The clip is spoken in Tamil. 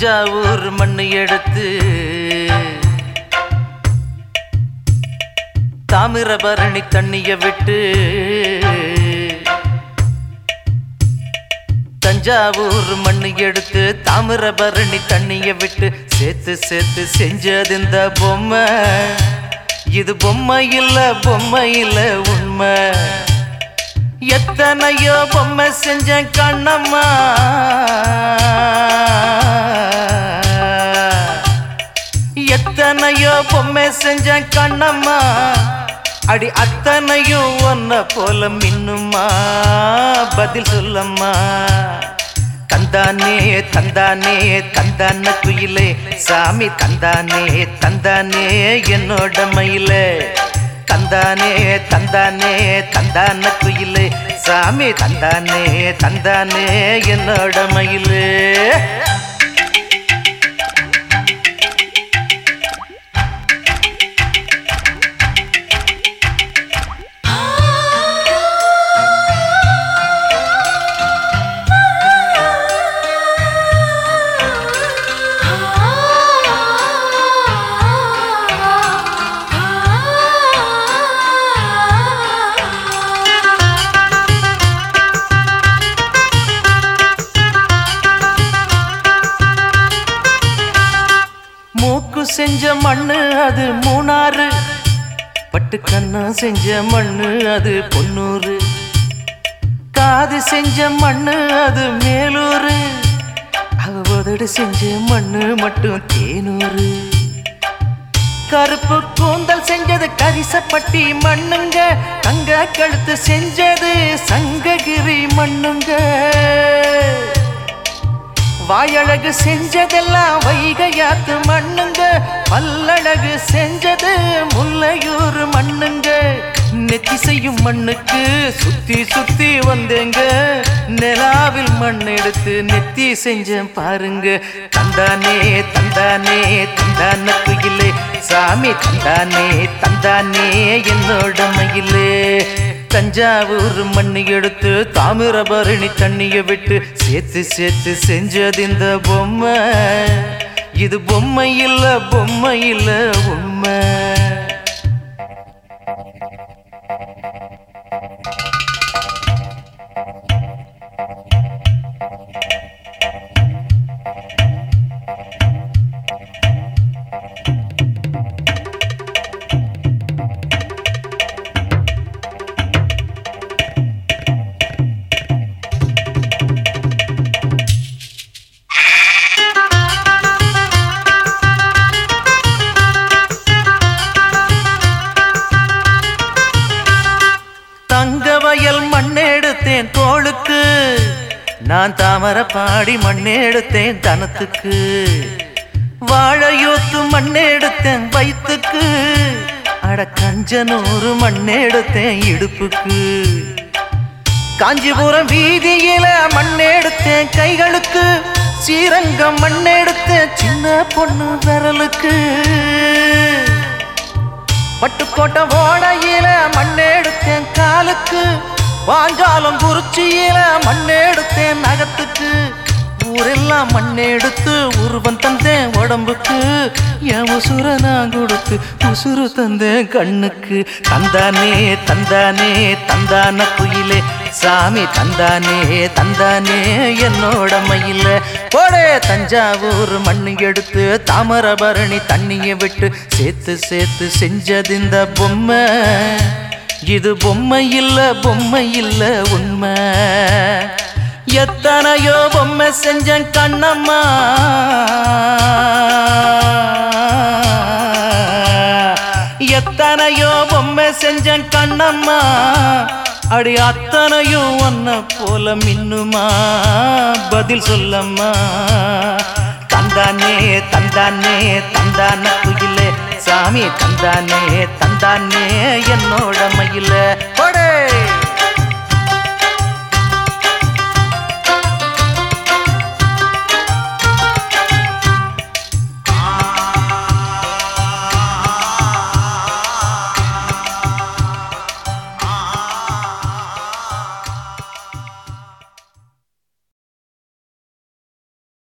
தஞ்சாவூர் மண் எடுத்து தாமிரபரணி தண்ணிய விட்டு தஞ்சாவூர் மண் எடுத்து தாமிரபரணி தண்ணிய விட்டு சேர்த்து சேர்த்து செஞ்சது இந்த பொம்மை. இது பொம்மை இல்ல பொம்மை இல்ல உண்மை. எத்தனையோ பொம்மை செஞ்சேன் கண்ணம்மா. எத்தனையோ பொம்மை செஞ்சேன் கண்ணம்மா. அடி அத்தனையும் ஒன்ன போல மின்னுமா? பதில் சொல்லம்மா. தந்தானே தந்தானே தந்தான குயிலே. சாமி தந்தானே தந்தானே என்னோட மயில. தந்தானே தந்தானே தந்தான குயிலே. சாமி தந்தானே தந்தானே என்னோட மயிலே. அது மூணாறு. பட்டு கண்ணா செஞ்ச மண்ணு அது பொன்னூறு. காது செஞ்ச மண்ணு அது மேலூரு அவ உதடு செஞ்ச மண்ணு மட்டும் தேனூறு. கருப்பு கூந்தல் செஞ்சது கரிசப்பட்டி மண்ணுங்க. தங்க கழுத்து செஞ்சது சங்க வாயழகு செஞ்சதெல்லாம் வைகையாத்து மண்ணுங்க. பல்லழகு செஞ்சது முல்லையூர் மண்ணுங்க. நெத்தி செய்யும் மண்ணுக்கு சுத்தி சுத்தி வந்தேங்க. நிலாவில் மண் எடுத்து நெத்தி செஞ்சேன் பாருங்க. தந்தானே தந்தானே தந்தான குயிலே சாமி தந்தானே தந்தானே என்னோட மயிலே. தஞ்சாவூர் மண்ணு எடுத்து தாமிரபரணி தண்ணியை விட்டு சேர்த்து சேர்த்து செஞ்சது இந்த பொம்மை. இது பொம்மை இல்லை பொம்மை இல்லை உண்மை எடுத்தேன் தோளுக்கு. நான் தாமர பாடி மண்ணெடுத்தேன் தனத்துக்கு. வாழையோத்து மண்ணெடுத்தேன் வயிற்றுக்கு அட கஞ்சனூறு மண்ணெடுத்தேன் இடுப்புக்கு. காஞ்சிபுரம் வீதியில மண்ணெடுத்தேன் கைகளுக்கு. ஸ்ரீரங்கம் மண்ணெடுத்தேன் சின்ன பொண்ணு விரலுக்கு. பட்டுக்கோட்டை ஓடையில மண்ணெடுத்தேன் காலுக்கு. வாஞ்சாலம் குறிச்சியில மண்ணெடுத்தேன் நகத்துக்கு ஊரெல்லாம் மண்ணெடுத்து உருவம் தந்தேன் உடம்புக்கு. என் உசுர நான் கொடுத்து உசுறு தந்தேன் கண்ணுக்கு. தந்தானே தந்தானே தந்தான குயிலே. சாமி தந்தானே தந்தானே என்னோட மயில. போடே தஞ்சாவூர் மண்ணு எடுத்து தாமரபரணி தண்ணியை விட்டு சேர்த்து சேர்த்து செஞ்சது இந்த பொம்மை. இது பொம்மை இல்ல பொம்மை இல்ல உண்மை. எத்தனையோ பொம்மை செஞ்சேன் கண்ணம்மா. எத்தனையோ பொம்மை செஞ்சேன் கண்ணம்மா. அடி அத்தனையும் ஒன்ன போல மின்னுமா? பதில் சொல்லம்மா. தந்தானே தந்தானே தந்தான குயிலே. சாமி தந்தானே. தானே என்னோட மயில?